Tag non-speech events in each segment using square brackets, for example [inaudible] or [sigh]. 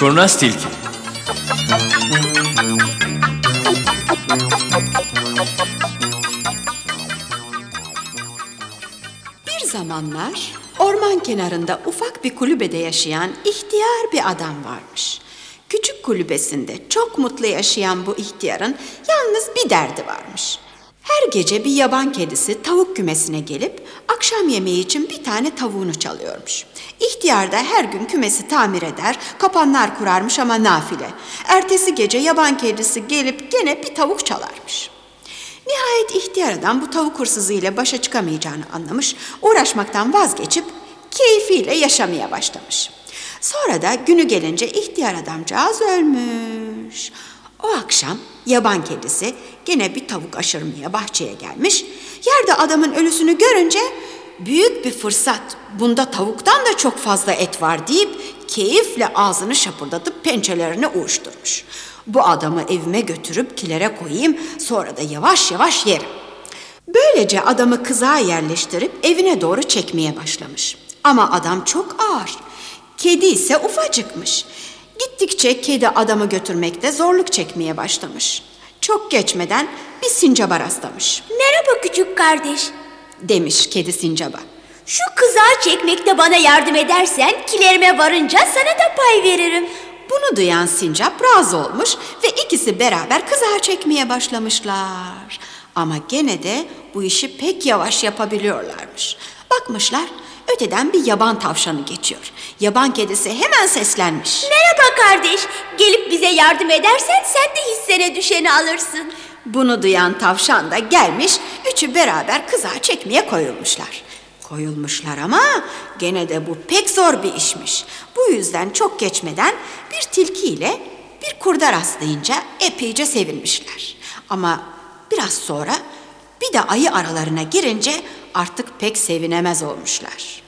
Kurnaz tilki. Bir zamanlar orman kenarında ufak bir kulübede yaşayan ihtiyar bir adam varmış. Küçük kulübesinde çok mutlu yaşayan bu ihtiyarın yalnız bir derdi varmış. Her gece bir yaban kedisi tavuk kümesine gelip akşam yemeği için bir tane tavuğunu çalıyormuş. İhtiyar da her gün kümesi tamir eder, kapanlar kurarmış ama nafile. Ertesi gece yaban kedisi gelip gene bir tavuk çalarmış. Nihayet ihtiyar adam bu tavuk hırsızı ile başa çıkamayacağını anlamış, uğraşmaktan vazgeçip keyfiyle yaşamaya başlamış. Sonra da günü gelince ihtiyar adamcağız ölmüş. O akşam yaban kedisi gene bir tavuk aşırmaya bahçeye gelmiş. Yerde adamın ölüsünü görünce büyük bir fırsat. Bunda tavuktan da çok fazla et var deyip keyifle ağzını şapırdatıp pençelerini uğuşturmuş. Bu adamı evime götürüp kilere koyayım sonra da yavaş yavaş yerim. Böylece adamı kızağa yerleştirip evine doğru çekmeye başlamış. Ama adam çok ağır. Kedi ise ufacıkmış. Gittikçe kedi adamı götürmekte zorluk çekmeye başlamış. Çok geçmeden bir sincaba rastlamış. Merhaba küçük kardeş. Demiş kedi sincaba. Şu kızağı çekmekte bana yardım edersen kilerime varınca sana da pay veririm. Bunu duyan sincap razı olmuş ve ikisi beraber kızağı çekmeye başlamışlar. Ama gene de bu işi pek yavaş yapabiliyorlarmış. Bakmışlar öteden bir yaban tavşanı geçiyor. Yaban kedisi hemen seslenmiş. Merhaba kardeş. Gelip bize yardım edersen sen de hissene düşeni alırsın. Bunu duyan tavşan da gelmiş, üçü beraber kızağı çekmeye koyulmuşlar. Koyulmuşlar ama gene de bu pek zor bir işmiş. Bu yüzden çok geçmeden bir tilki ile bir kurda rastlayınca epeyce sevinmişler. Ama biraz sonra bir de ayı aralarına girince artık pek sevinemez olmuşlar.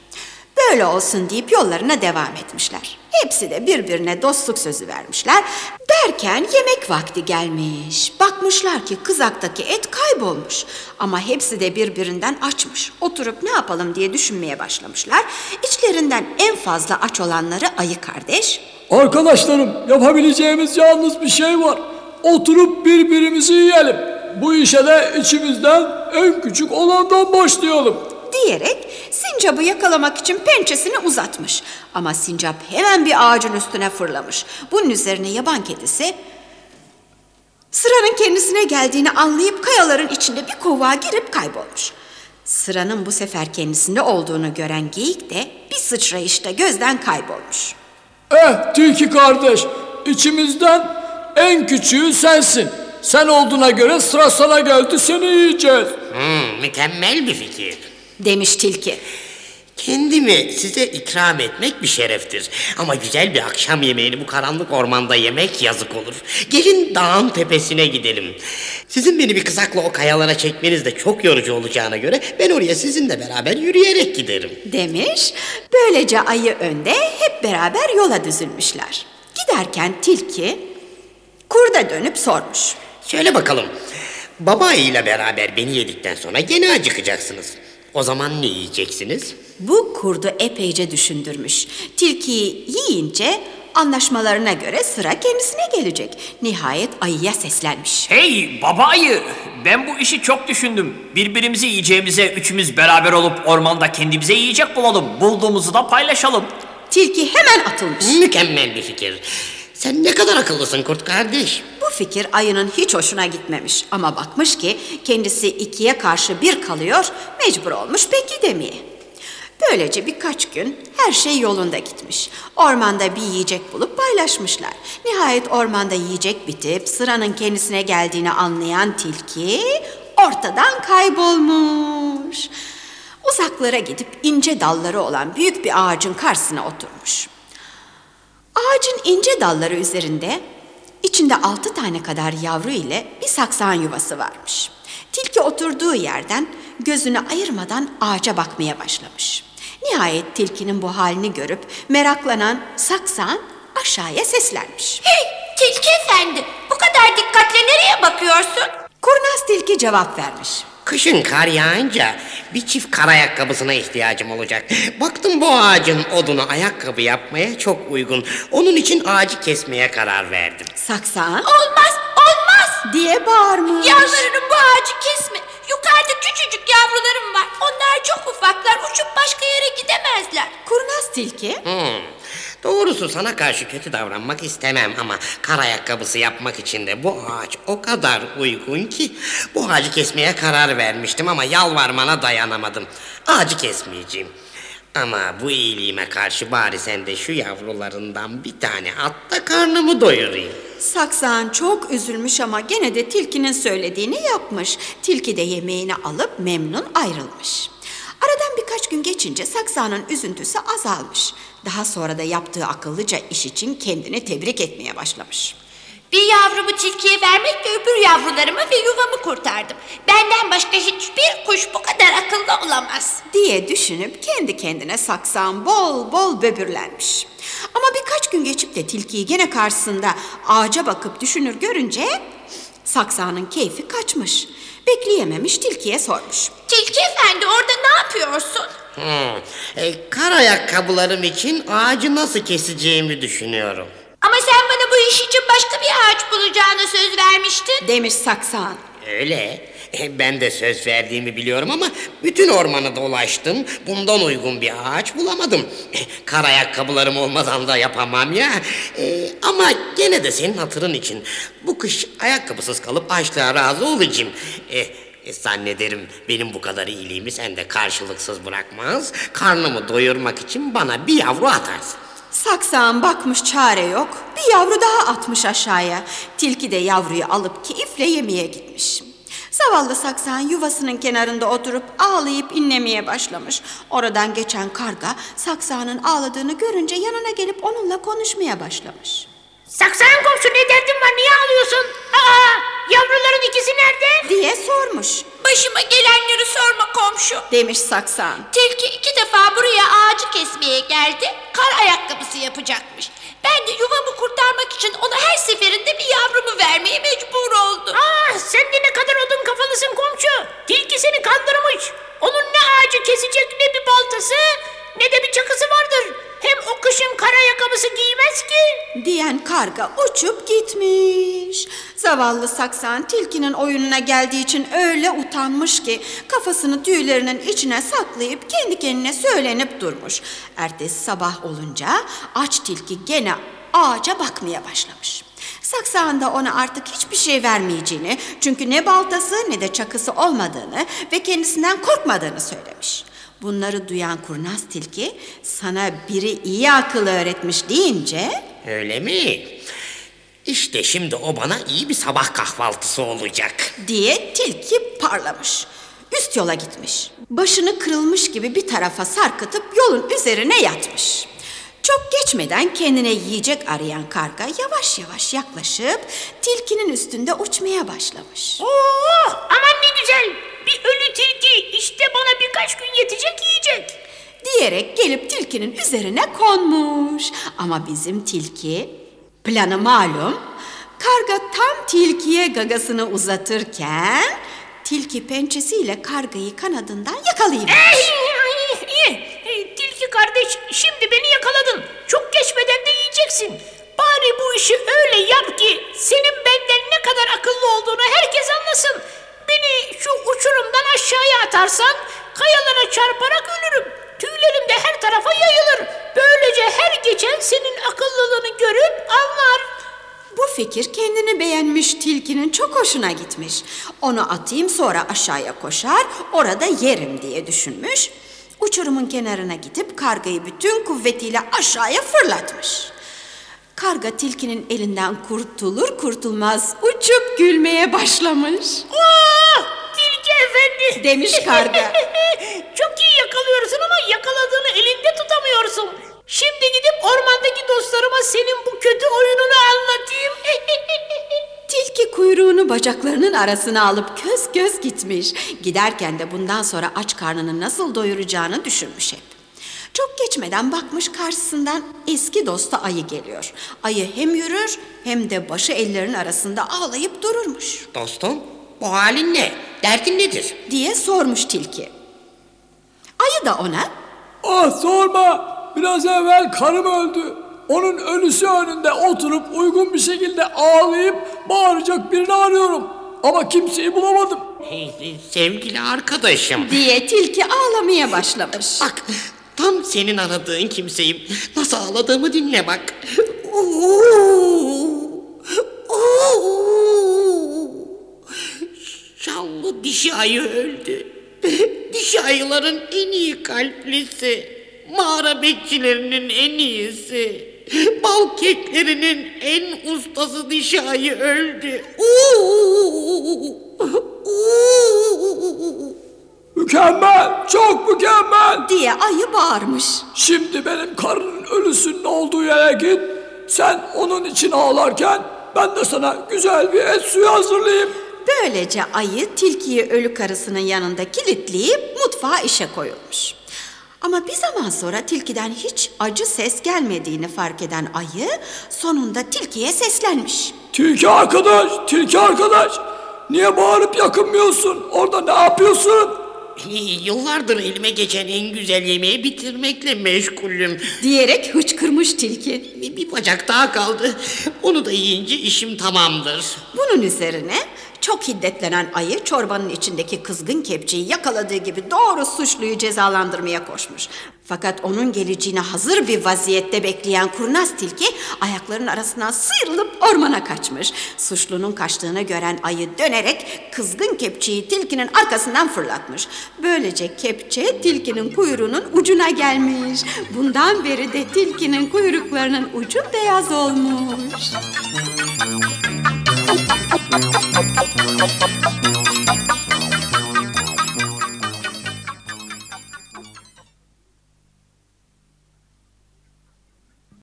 Böyle olsun deyip yollarına devam etmişler. Hepsi de birbirine dostluk sözü vermişler. Derken yemek vakti gelmiş. Bakmışlar ki kızaktaki et kaybolmuş. Ama hepsi de birbirinden açmış. Oturup ne yapalım diye düşünmeye başlamışlar. İçlerinden en fazla aç olanları ayı kardeş. Arkadaşlarım yapabileceğimiz yalnız bir şey var. Oturup birbirimizi yiyelim. Bu işe de içimizden en küçük olandan başlayalım. Diyerek sincabı yakalamak için pençesini uzatmış. Ama sincap hemen bir ağacın üstüne fırlamış. Bunun üzerine yaban kedisi sıranın kendisine geldiğini anlayıp kayaların içinde bir kovuğa girip kaybolmuş. Sıranın bu sefer kendisinde olduğunu gören geyik de bir sıçrayışta gözden kaybolmuş. Eh tilki kardeş, içimizden en küçüğü sensin. Sen olduğuna göre sıra sana geldi seni yiyeceğiz. Hmm, mükemmel bir fikir. Demiş tilki. Kendimi size ikram etmek bir şereftir. Ama güzel bir akşam yemeğini bu karanlık ormanda yemek yazık olur. Gelin dağın tepesine gidelim. Sizin beni bir kızakla o kayalara çekmeniz de çok yorucu olacağına göre ben oraya sizinle beraber yürüyerek giderim. demiş. Böylece ayı önde hep beraber yola düzülmüşler. Giderken tilki kurda dönüp sormuş. Söyle bakalım. Baba ile beraber beni yedikten sonra gene acıkacaksınız. O zaman ne yiyeceksiniz? Bu kurdu epeyce düşündürmüş. Tilkiyi yiyince anlaşmalarına göre sıra kendisine gelecek. Nihayet ayıya seslenmiş. Hey baba ayı, ben bu işi çok düşündüm. Birbirimizi yiyeceğimize üçümüz beraber olup ormanda kendimize yiyecek bulalım. Bulduğumuzu da paylaşalım. Tilki hemen atılmış. Mükemmel bir fikir. Sen ne kadar akıllısın kurt kardeş. Bu fikir ayının hiç hoşuna gitmemiş. Ama bakmış ki kendisi ikiye karşı bir kalıyor, mecbur olmuş peki demeye. Böylece birkaç gün her şey yolunda gitmiş. Ormanda bir yiyecek bulup paylaşmışlar. Nihayet ormanda yiyecek bitip sıranın kendisine geldiğini anlayan tilki ortadan kaybolmuş. Uzaklara gidip ince dalları olan büyük bir ağacın karşısına oturmuş. Ağacın ince dalları üzerinde içinde altı tane kadar yavru ile bir saksan yuvası varmış. Tilki oturduğu yerden gözünü ayırmadan ağaca bakmaya başlamış. Nihayet tilkinin bu halini görüp meraklanan saksan aşağıya seslenmiş. Hey tilki efendi bu kadar dikkatle nereye bakıyorsun? Kurnaz tilki cevap vermiş. Kışın kar yağınca bir çift kar ayakkabısına ihtiyacım olacak. Baktım bu ağacın odunu ayakkabı yapmaya çok uygun. Onun için ağacı kesmeye karar verdim. Saksan Olmaz, olmaz. diye bağırmış. Yalvarırım bu ağacı kesme. Yukarıda küçücük yavrularım var. Onlar çok ufaklar. Uçup başka yere gidemezler. Kurnaz tilki Hmm. Doğrusu sana karşı kötü davranmak istemem ama kar ayakkabısı yapmak için de bu ağaç o kadar uygun ki bu ağacı kesmeye karar vermiştim ama yalvarmana dayanamadım. Ağacı kesmeyeceğim. Ama bu iyiliğime karşı bari sen de şu yavrularından bir tane at da karnımı doyurayım. Saksan çok üzülmüş ama gene de tilkinin söylediğini yapmış. Tilki de yemeğini alıp memnun ayrılmış. Gün geçince Saksan'ın üzüntüsü azalmış. Daha sonra da yaptığı akıllıca iş için kendini tebrik etmeye başlamış. Bir yavrumu tilkiye vermekle öbür yavrularımı ve yuvamı kurtardım. Benden başka hiçbir kuş bu kadar akıllı olamaz. diye düşünüp kendi kendine saksan bol bol böbürlenmiş. Ama birkaç gün geçip de tilkiyi gene karşısında ağaca bakıp düşünür görünce saksanın keyfi kaçmış. Bekleyememiş tilkiye sormuş. Tilki efendi orada ne yapıyorsun? Hmm. E, kar ayakkabılarım için ağacı nasıl keseceğimi düşünüyorum. Ama sen bana bu iş için başka bir ağaç bulacağına söz vermiştin. Demiş saksan. Öyle. E, Ben de söz verdiğimi biliyorum ama bütün ormanı dolaştım. Bundan uygun bir ağaç bulamadım. E, Kar ayakkabılarım olmadan da yapamam ya. E, ama gene de senin hatırın için bu kış ayakkabısız kalıp açlığa razı olacağım. E, e, zannederim benim bu kadar iyiliğimi sen de karşılıksız bırakmaz. Karnımı doyurmak için bana bir yavru atarsın. Saksan bakmış çare yok. Bir yavru daha atmış aşağıya. Tilki de yavruyu alıp keyifle yemeye gitmiş. Zavallı saksan yuvasının kenarında oturup ağlayıp inlemeye başlamış. Oradan geçen karga saksanın ağladığını görünce yanına gelip onunla konuşmaya başlamış. Saksan komşu ne derdin var niye ağlıyorsun? Aa yavruların ikisi nerede? Diye sormuş. Başıma gelenleri sorma komşu. Demiş saksan. Tilki iki defa buraya ağacı kesmeye geldi. Kar ayakkabısı yapacakmış. Ben de yuvamı kurtarmak için ona her seferinde bir yavrumu vermeye mecbur oldum. Ah sen de ne kadar odun kafalısın komşu. Tilki seni kandırmış. Onun ne ağacı kesecek ne bir baltası ne de bir çakısı vardır. Giymez ki. Diyen karga uçup gitmiş. Zavallı saksan tilkinin oyununa geldiği için öyle utanmış ki kafasını tüylerinin içine saklayıp kendi kendine söylenip durmuş. Ertesi sabah olunca aç tilki gene ağaca bakmaya başlamış. Saksan da ona artık hiçbir şey vermeyeceğini, çünkü ne baltası ne de çakısı olmadığını ve kendisinden korkmadığını söylemiş. Bunları duyan kurnaz tilki sana biri iyi akıl öğretmiş deyince Öyle mi? İşte şimdi o bana iyi bir sabah kahvaltısı olacak. diye tilki parlamış. Üst yola gitmiş. Başını kırılmış gibi bir tarafa sarkıtıp yolun üzerine yatmış. Çok geçmeden kendine yiyecek arayan karga yavaş yavaş yaklaşıp tilkinin üstünde uçmaya başlamış. Oo aman ne güzel. Bir ölü tilki işte bana birkaç gün yetecek yiyecek. diyerek gelip tilkinin üzerine konmuş. Ama bizim tilki planı malum. Karga tam tilkiye gagasını uzatırken tilki pençesiyle kargayı kanadından yakalayıvermiş. Ey, iyi, iyi. Tilki kardeş şimdi beni yakaladın. Çok geçmeden de yiyeceksin. Bari bu işi öyle yap ki senin benden ne kadar akıllı olduğunu herkes anlasın. Beni şu uçurumdan aşağıya atarsan kayalara çarparak ölürüm. Tüylerim de her tarafa yayılır. Böylece her geçen senin akıllılığını görüp anlar. Bu fikir kendini beğenmiş tilkinin çok hoşuna gitmiş. Onu atayım sonra aşağıya koşar, orada yerim diye düşünmüş. Uçurumun kenarına gidip kargayı bütün kuvvetiyle aşağıya fırlatmış. Karga tilkinin elinden kurtulur kurtulmaz uçup gülmeye başlamış. Efendi. [laughs] Demiş karga. [laughs] Çok iyi yakalıyorsun ama yakaladığını elinde tutamıyorsun. Şimdi gidip ormandaki dostlarıma senin bu kötü oyununu anlatayım. [laughs] Tilki kuyruğunu bacaklarının arasına alıp göz göz gitmiş. Giderken de bundan sonra aç karnını nasıl doyuracağını düşünmüş hep. Çok geçmeden bakmış karşısından eski dostu ayı geliyor. Ayı hem yürür hem de başı ellerin arasında ağlayıp dururmuş. Dostum, Bu halin ne? Derdin nedir? diye sormuş tilki. Ayı da ona Ah sorma. Biraz evvel karım öldü. Onun ölüsü önünde oturup uygun bir şekilde ağlayıp bağıracak birini arıyorum. Ama kimseyi bulamadım. Hey, sevgili arkadaşım. diye tilki ağlamaya başlamış. Bak tam senin aradığın kimseyim. Nasıl ağladığımı dinle bak. [laughs] Şallı dişi ayı öldü. [laughs] Dişi ayıların en iyi kalplisi. Mağara bekçilerinin en iyisi. [laughs] Bal keklerinin en ustası dişi ayı öldü. Mükemmel, çok mükemmel. diye ayı bağırmış. Şimdi benim karının ölüsünün olduğu yere git. Sen onun için ağlarken ben de sana güzel bir et suyu hazırlayayım. Böylece ayı tilkiyi ölü karısının yanında kilitleyip mutfağa işe koyulmuş. Ama bir zaman sonra tilkiden hiç acı ses gelmediğini fark eden ayı sonunda tilkiye seslenmiş. Tilki arkadaş, tilki arkadaş. Niye bağırıp yakınmıyorsun? Orada ne yapıyorsun? Yıllardır elime geçen en güzel yemeği bitirmekle meşgulüm. Diyerek hıçkırmış tilki. Bir, bir bacak daha kaldı. Onu da yiyince işim tamamdır. Bunun üzerine çok hiddetlenen ayı çorbanın içindeki kızgın kepçeyi yakaladığı gibi doğru suçluyu cezalandırmaya koşmuş. Fakat onun geleceğine hazır bir vaziyette bekleyen kurnaz tilki ayaklarının arasından sıyrılıp ormana kaçmış. Suçlunun kaçtığını gören ayı dönerek kızgın kepçeyi tilkinin arkasından fırlatmış. Böylece kepçe tilkinin kuyruğunun ucuna gelmiş. Bundan beri de tilkinin kuyruklarının ucu beyaz olmuş.